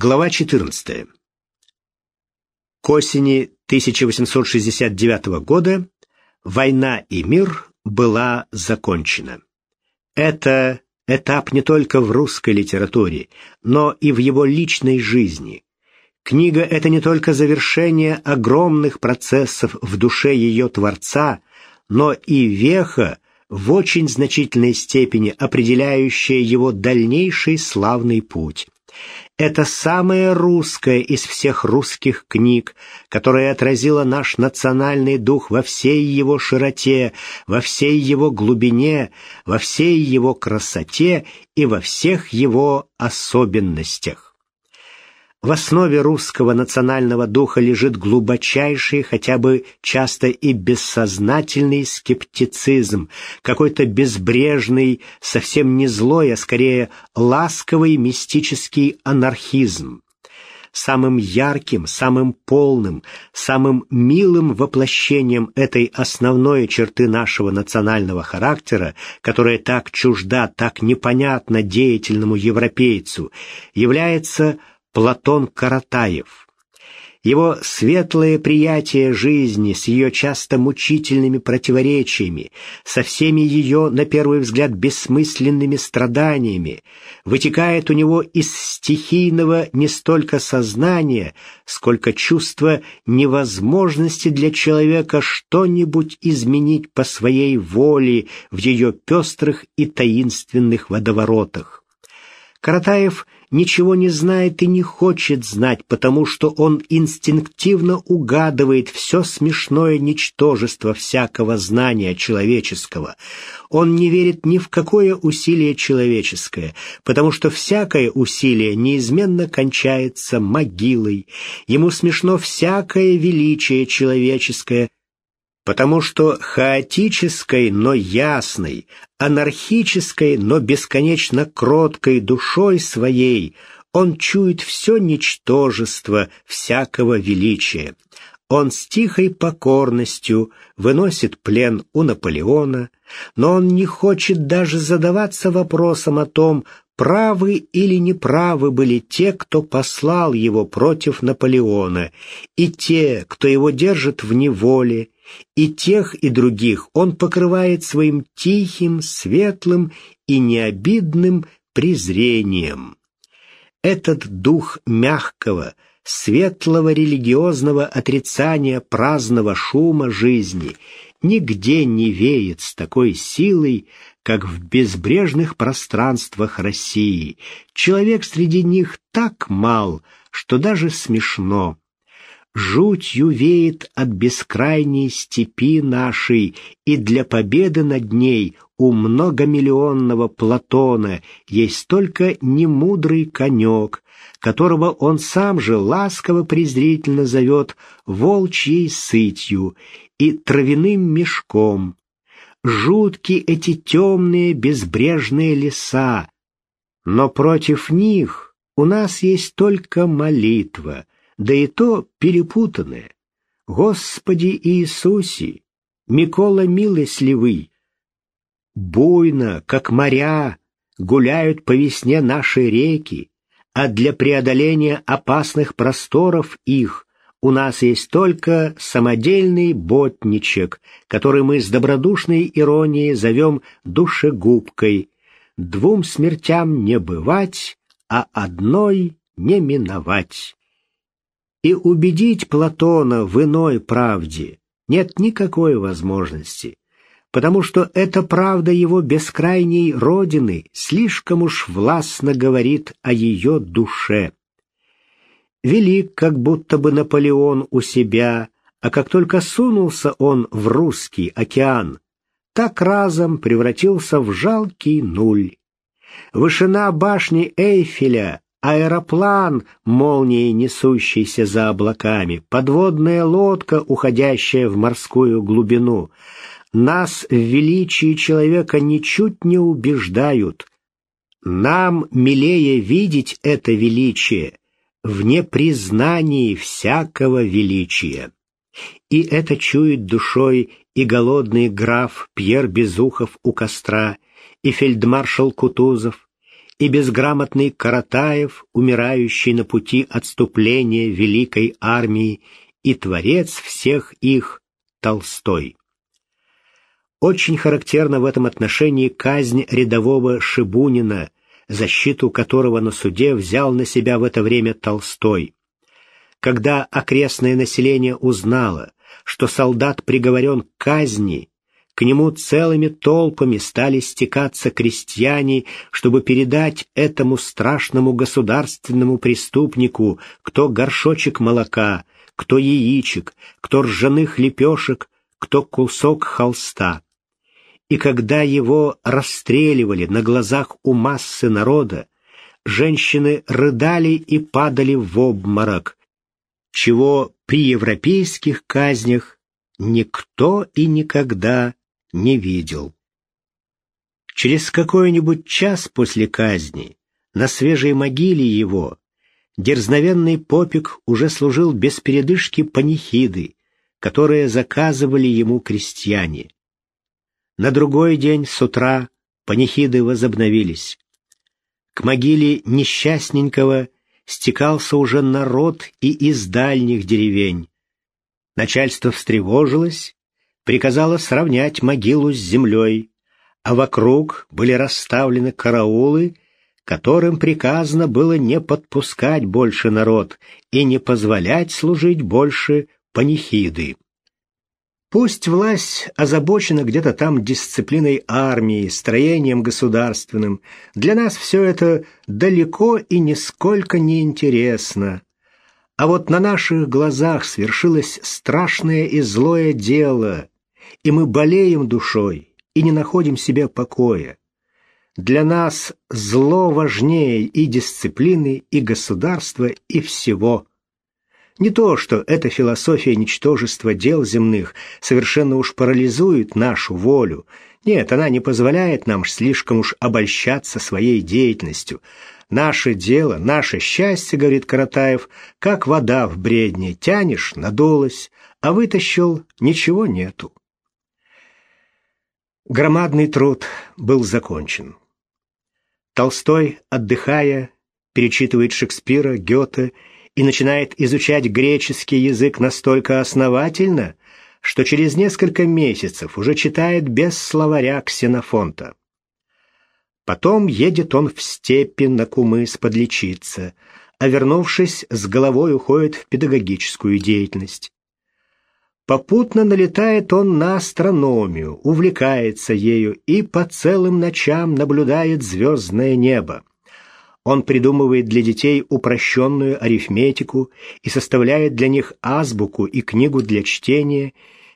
Глава 14. К осени 1869 года война и мир была закончена. Это этап не только в русской литературе, но и в его личной жизни. Книга — это не только завершение огромных процессов в душе ее творца, но и веха, в очень значительной степени определяющая его дальнейший славный путь. Это самая русская из всех русских книг, которая отразила наш национальный дух во всей его широте, во всей его глубине, во всей его красоте и во всех его особенностях. В основе русского национального духа лежит глубочайший, хотя бы часто и бессознательный скептицизм, какой-то безбрежный, совсем не злой, а скорее ласковый мистический анархизм. Самым ярким, самым полным, самым милым воплощением этой основной черты нашего национального характера, которая так чужда, так непонятна деятельному европейцу, является Платон Каратаев. Его светлое приятие жизни с ее часто мучительными противоречиями, со всеми ее, на первый взгляд, бессмысленными страданиями, вытекает у него из стихийного не столько сознания, сколько чувства невозможности для человека что-нибудь изменить по своей воле в ее пестрых и таинственных водоворотах. Каратаев – ничего не знает и не хочет знать, потому что он инстинктивно угадывает все смешное ничтожество всякого знания человеческого. Он не верит ни в какое усилие человеческое, потому что всякое усилие неизменно кончается могилой. Ему смешно всякое величие человеческое, потому что хаотической, но ясной, анархической, но бесконечно кроткой душой своей он чует все ничтожество всякого величия. Он с тихой покорностью выносит плен у Наполеона, но он не хочет даже задаваться вопросом о том, правы или неправы были те, кто послал его против Наполеона, и те, кто его держит в неволе, и тех, и других он покрывает своим тихим, светлым и необидным презрением. Этот дух мягкого, светлого религиозного отрицания праздного шума жизни нигде не веет с такой силой, как в безбрежных пространствах России. Человек среди них так мал, что даже смешно жутью веет от бескрайней степи нашей, и для победы над ней у многомиллионного Платона есть только немудрый конек, которого он сам же ласково-презрительно зовет волчьей сытью и травяным мешком. Жутки эти темные безбрежные леса, но против них у нас есть только молитва — да и то перепутанное. Господи Иисусе, Микола милостливый, буйно, как моря, гуляют по весне наши реки, а для преодоления опасных просторов их у нас есть только самодельный ботничек, который мы с добродушной иронией зовем душегубкой. Двум смертям не бывать, а одной не миновать и убедить Платона в иной правде нет никакой возможности, потому что эта правда его бескрайней родины слишком уж властно говорит о ее душе. Велик, как будто бы Наполеон у себя, а как только сунулся он в русский океан, так разом превратился в жалкий нуль. Вышина башни Эйфеля Аэроплан, молнией несущийся за облаками, подводная лодка, уходящая в морскую глубину. Нас в величии человека ничуть не убеждают. Нам милее видеть это величие в непризнании всякого величия. И это чует душой и голодный граф Пьер Безухов у костра, и фельдмаршал Кутузов, и безграмотный Каратаев, умирающий на пути отступления великой армии, и творец всех их Толстой. Очень характерна в этом отношении казнь рядового Шибунина, защиту которого на суде взял на себя в это время Толстой. Когда окрестное население узнало, что солдат приговорен к казни, к нему целыми толпами стали стекаться крестьяне, чтобы передать этому страшному государственному преступнику кто горшочек молока, кто яичек, кто ржаных лепешек, кто кусок холста. И когда его расстреливали на глазах у массы народа, женщины рыдали и падали в обморок, чего при европейских казнях никто и никогда не видел. Через какой-нибудь час после казни на свежей могиле его дерзновенный попик уже служил без передышки панихиды, которые заказывали ему крестьяне. На другой день с утра панихиды возобновились. К могиле несчастненького стекался уже народ и из дальних деревень. Начальство встревожилось приказала сравнять могилу с землей, а вокруг были расставлены караулы, которым приказано было не подпускать больше народ и не позволять служить больше панихиды. Пусть власть озабочена где-то там дисциплиной армии, строением государственным, для нас все это далеко и нисколько не интересно. А вот на наших глазах свершилось страшное и злое дело, и мы болеем душой и не находим себе покоя. Для нас зло важнее и дисциплины, и государства, и всего. Не то, что эта философия ничтожества дел земных совершенно уж парализует нашу волю. Нет, она не позволяет нам слишком уж обольщаться своей деятельностью. Наше дело, наше счастье, говорит Каратаев, как вода в бредне, тянешь, надулась, а вытащил, ничего нету. Громадный труд был закончен. Толстой, отдыхая, перечитывает Шекспира, Гёте и начинает изучать греческий язык настолько основательно, что через несколько месяцев уже читает без словаря Ксенофонта. Потом едет он в степи на Кумыс подлечиться, а вернувшись, с головой уходит в педагогическую деятельность. Попутно налетает он на астрономию, увлекается ею и по целым ночам наблюдает звездное небо. Он придумывает для детей упрощенную арифметику и составляет для них азбуку и книгу для чтения,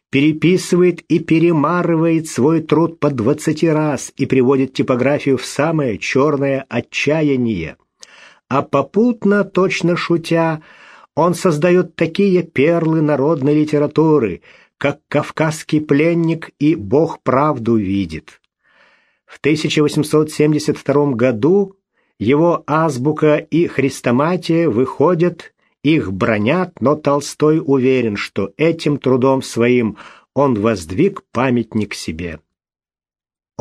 переписывает и перемарывает свой труд по двадцати раз и приводит типографию в самое черное отчаяние. А попутно, точно шутя, он создает такие перлы народной литературы, как «Кавказский пленник» и «Бог правду видит». В 1872 году его азбука и хрестоматия выходят, их бронят, но Толстой уверен, что этим трудом своим он воздвиг памятник себе.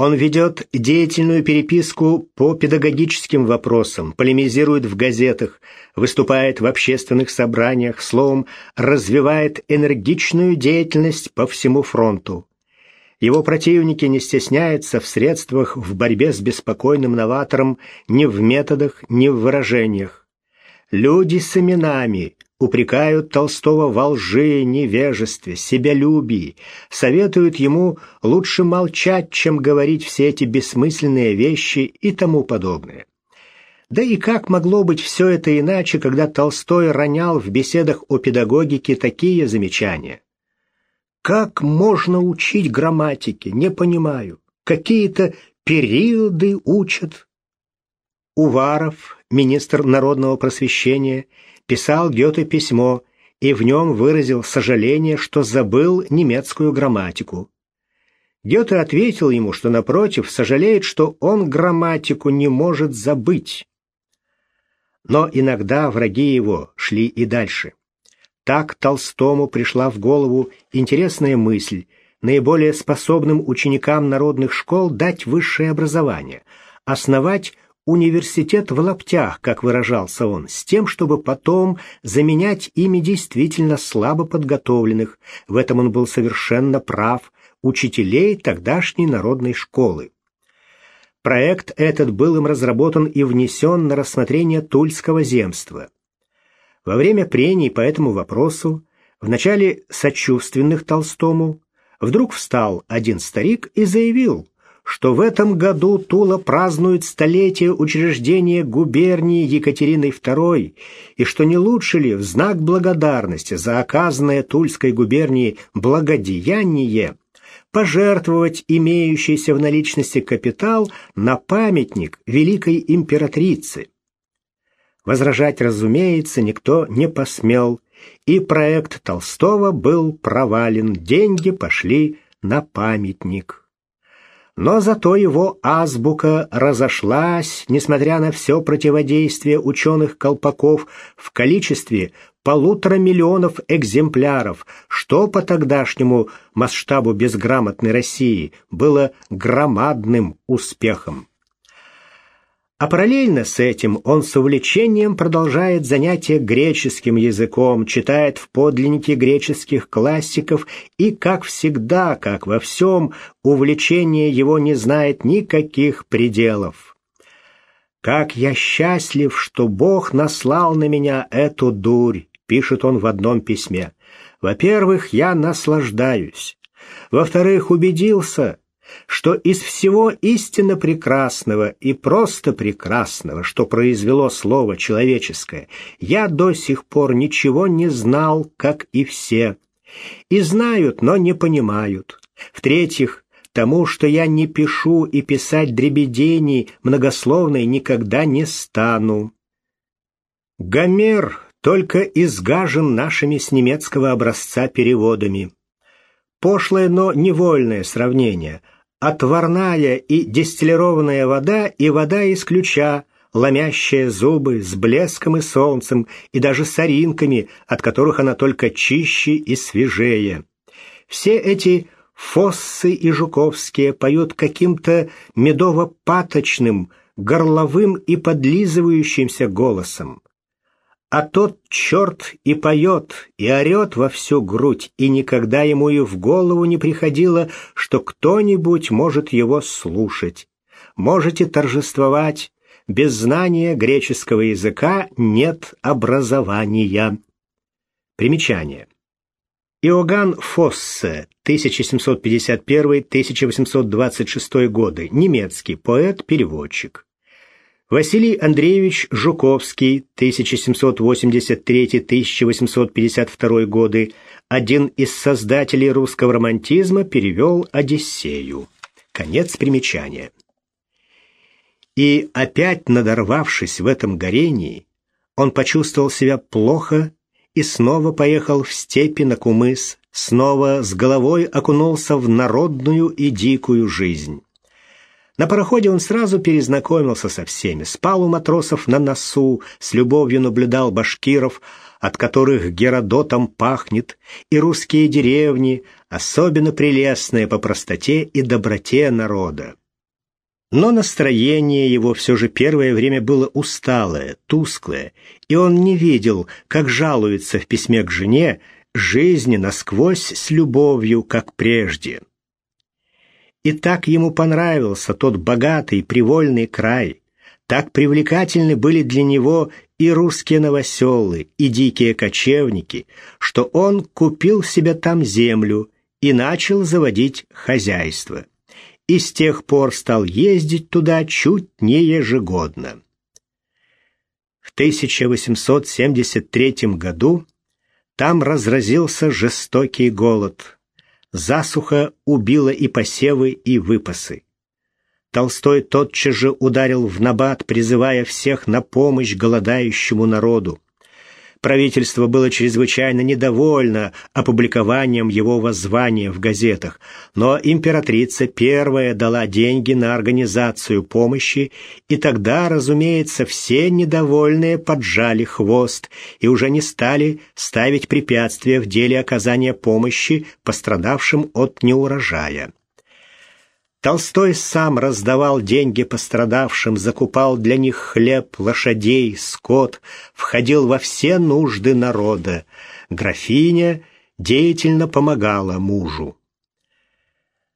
Он ведет деятельную переписку по педагогическим вопросам, полемизирует в газетах, выступает в общественных собраниях, словом, развивает энергичную деятельность по всему фронту. Его противники не стесняются в средствах в борьбе с беспокойным новатором ни в методах, ни в выражениях. Люди с именами, упрекают Толстого во лжи, невежестве, себялюбии, советуют ему лучше молчать, чем говорить все эти бессмысленные вещи и тому подобное. Да и как могло быть все это иначе, когда Толстой ронял в беседах о педагогике такие замечания? Как можно учить грамматике, не понимаю. Какие-то периоды учат. Уваров, министр народного просвещения, писал Гёте письмо и в нем выразил сожаление, что забыл немецкую грамматику. Гёте ответил ему, что напротив сожалеет, что он грамматику не может забыть. Но иногда враги его шли и дальше. Так Толстому пришла в голову интересная мысль наиболее способным ученикам народных школ дать высшее образование, основать университет в лаптях, как выражался он, с тем, чтобы потом заменять ими действительно слабо подготовленных, в этом он был совершенно прав, учителей тогдашней народной школы. Проект этот был им разработан и внесен на рассмотрение Тульского земства. Во время прений по этому вопросу, в начале сочувственных Толстому, вдруг встал один старик и заявил, что в этом году Тула празднует столетие учреждения губернии Екатерины II, и что не лучше ли в знак благодарности за оказанное Тульской губернии благодеяние пожертвовать имеющийся в наличности капитал на памятник великой императрице. Возражать, разумеется, никто не посмел, и проект Толстого был провален, деньги пошли на памятник но зато его азбука разошлась, несмотря на все противодействие ученых-колпаков, в количестве полутора миллионов экземпляров, что по тогдашнему масштабу безграмотной России было громадным успехом. А параллельно с этим он с увлечением продолжает занятия греческим языком, читает в подлиннике греческих классиков и, как всегда, как во всем, увлечение его не знает никаких пределов. «Как я счастлив, что Бог наслал на меня эту дурь», — пишет он в одном письме. «Во-первых, я наслаждаюсь. Во-вторых, убедился, что из всего истинно прекрасного и просто прекрасного, что произвело слово человеческое, я до сих пор ничего не знал, как и все. И знают, но не понимают. В-третьих, тому, что я не пишу и писать дребедений многословной никогда не стану. Гомер только изгажен нашими с немецкого образца переводами. Пошлое, но невольное сравнение – отварная и дистиллированная вода и вода из ключа, ломящая зубы с блеском и солнцем, и даже соринками, от которых она только чище и свежее. Все эти фоссы и жуковские поют каким-то медово-паточным, горловым и подлизывающимся голосом. А тот черт и поет, и орет во всю грудь, и никогда ему и в голову не приходило, что кто-нибудь может его слушать. Можете торжествовать, без знания греческого языка нет образования. Примечание. Иоганн Фоссе, 1751-1826 годы, немецкий поэт-переводчик. Василий Андреевич Жуковский, 1783-1852 годы, один из создателей русского романтизма, перевел «Одиссею». Конец примечания. И опять надорвавшись в этом горении, он почувствовал себя плохо и снова поехал в степи на Кумыс, снова с головой окунулся в народную и дикую жизнь. На пароходе он сразу перезнакомился со всеми, спал у матросов на носу, с любовью наблюдал башкиров, от которых Геродотом пахнет, и русские деревни, особенно прелестные по простоте и доброте народа. Но настроение его все же первое время было усталое, тусклое, и он не видел, как жалуется в письме к жене, жизни насквозь с любовью, как прежде. И так ему понравился тот богатый, привольный край. Так привлекательны были для него и русские новоселы, и дикие кочевники, что он купил себе там землю и начал заводить хозяйство. И с тех пор стал ездить туда чуть не ежегодно. В 1873 году там разразился жестокий голод засуха убила и посевы, и выпасы. Толстой тотчас же ударил в набат, призывая всех на помощь голодающему народу. Правительство было чрезвычайно недовольно опубликованием его воззвания в газетах, но императрица первая дала деньги на организацию помощи, и тогда, разумеется, все недовольные поджали хвост и уже не стали ставить препятствия в деле оказания помощи пострадавшим от неурожая. Толстой сам раздавал деньги пострадавшим, закупал для них хлеб, лошадей, скот, входил во все нужды народа. Графиня деятельно помогала мужу.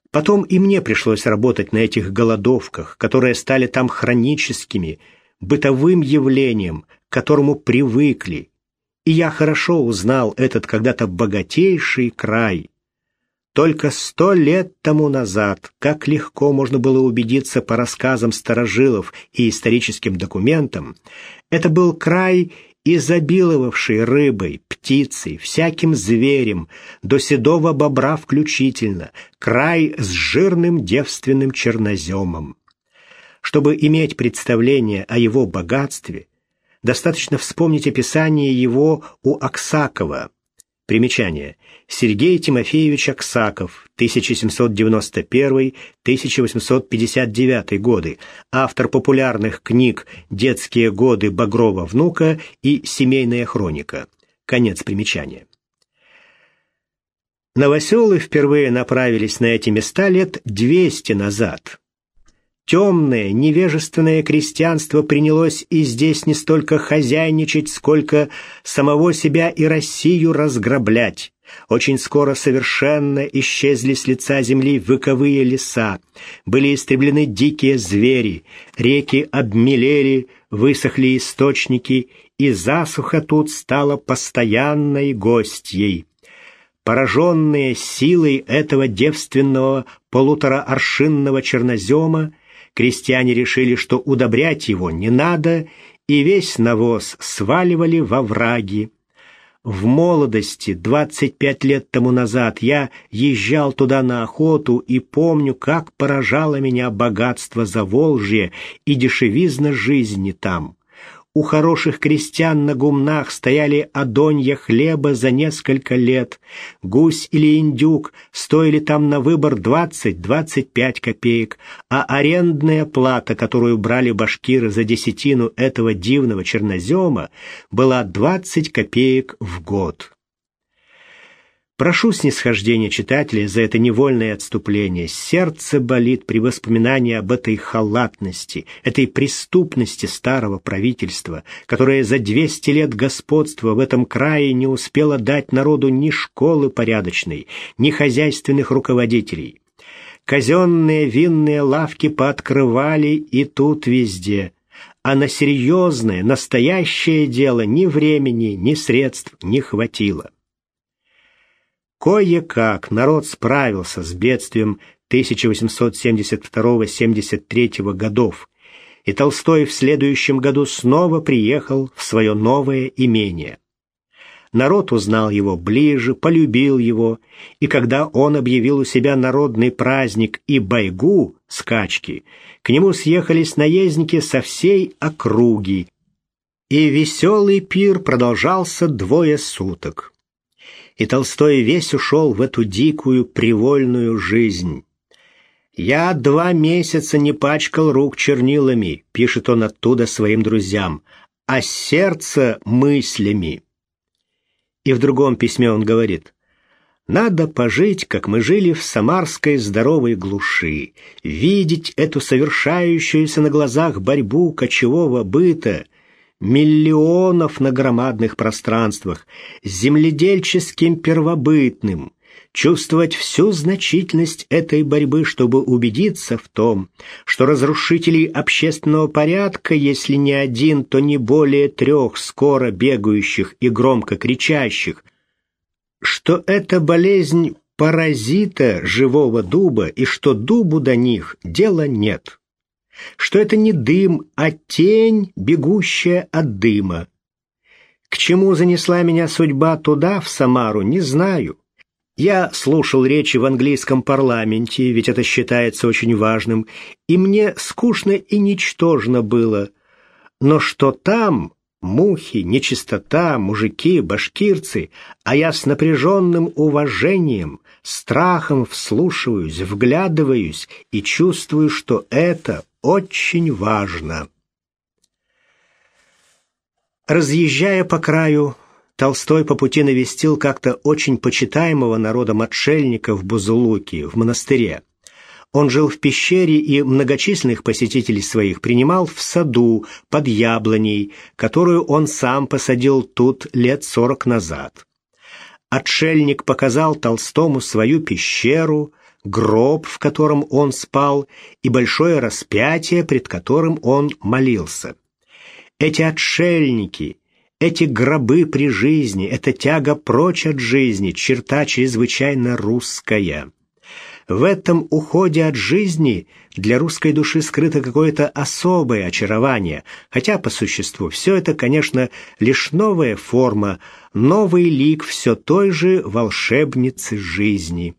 Потом и мне пришлось работать на этих голодовках, которые стали там хроническими, бытовым явлением, к которому привыкли. И я хорошо узнал этот когда-то богатейший край – только сто лет тому назад, как легко можно было убедиться по рассказам старожилов и историческим документам, это был край, изобиловавший рыбой, птицей, всяким зверем, до седого бобра включительно, край с жирным девственным черноземом. Чтобы иметь представление о его богатстве, достаточно вспомнить описание его у Аксакова. Примечание. Сергей Тимофеевич Аксаков, 1791-1859 годы, автор популярных книг «Детские годы Багрова внука» и «Семейная хроника». Конец примечания. Новоселы впервые направились на эти места лет 200 назад. Темное, невежественное крестьянство принялось и здесь не столько хозяйничать, сколько самого себя и Россию разграблять. Очень скоро совершенно исчезли с лица земли выковые леса, были истреблены дикие звери, реки обмелели, высохли источники, и засуха тут стала постоянной гостьей. Пораженные силой этого девственного полутораоршинного чернозема, крестьяне решили, что удобрять его не надо, и весь навоз сваливали во враги. В молодости, 25 лет тому назад, я езжал туда на охоту и помню, как поражало меня богатство Заволжья и дешевизна жизни там. У хороших крестьян на гумнах стояли одонья хлеба за несколько лет. Гусь или индюк стоили там на выбор 20-25 копеек, а арендная плата, которую брали башкиры за десятину этого дивного чернозема, была 20 копеек в год. Прошу снисхождения читателей за это невольное отступление. Сердце болит при воспоминании об этой халатности, этой преступности старого правительства, которое за 200 лет господства в этом крае не успело дать народу ни школы порядочной, ни хозяйственных руководителей. Казенные винные лавки пооткрывали и тут везде, а на серьезное, настоящее дело ни времени, ни средств не хватило. Кое-как народ справился с бедствием 1872-73 годов, и Толстой в следующем году снова приехал в свое новое имение. Народ узнал его ближе, полюбил его, и когда он объявил у себя народный праздник и байгу, скачки, к нему съехались наездники со всей округи, и веселый пир продолжался двое суток и Толстой весь ушел в эту дикую привольную жизнь. «Я два месяца не пачкал рук чернилами», — пишет он оттуда своим друзьям, «а сердце мыслями». И в другом письме он говорит, «Надо пожить, как мы жили в самарской здоровой глуши, видеть эту совершающуюся на глазах борьбу кочевого быта, миллионов на громадных пространствах, земледельческим первобытным, чувствовать всю значительность этой борьбы, чтобы убедиться в том, что разрушителей общественного порядка, если не один, то не более трех скоро бегающих и громко кричащих, что это болезнь паразита живого дуба и что дубу до них дела нет что это не дым, а тень, бегущая от дыма. К чему занесла меня судьба туда, в Самару, не знаю. Я слушал речи в английском парламенте, ведь это считается очень важным, и мне скучно и ничтожно было. Но что там, мухи, нечистота, мужики, башкирцы, а я с напряженным уважением, страхом вслушиваюсь, вглядываюсь и чувствую, что это очень важно. Разъезжая по краю, Толстой по пути навестил как-то очень почитаемого народом отшельника в Бузулуке, в монастыре. Он жил в пещере и многочисленных посетителей своих принимал в саду под яблоней, которую он сам посадил тут лет сорок назад. Отшельник показал Толстому свою пещеру, гроб, в котором он спал, и большое распятие, пред которым он молился. Эти отшельники, эти гробы при жизни, эта тяга прочь от жизни, черта чрезвычайно русская. В этом уходе от жизни для русской души скрыто какое-то особое очарование, хотя по существу все это, конечно, лишь новая форма, новый лик все той же волшебницы жизни.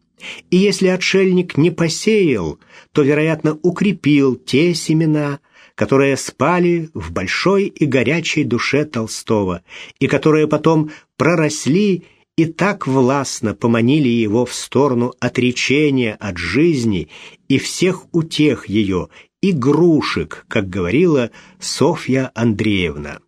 И если отшельник не посеял, то, вероятно, укрепил те семена, которые спали в большой и горячей душе Толстого, и которые потом проросли и так властно поманили его в сторону отречения от жизни и всех утех ее, игрушек, как говорила Софья Андреевна.